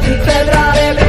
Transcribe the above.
ti tendrá de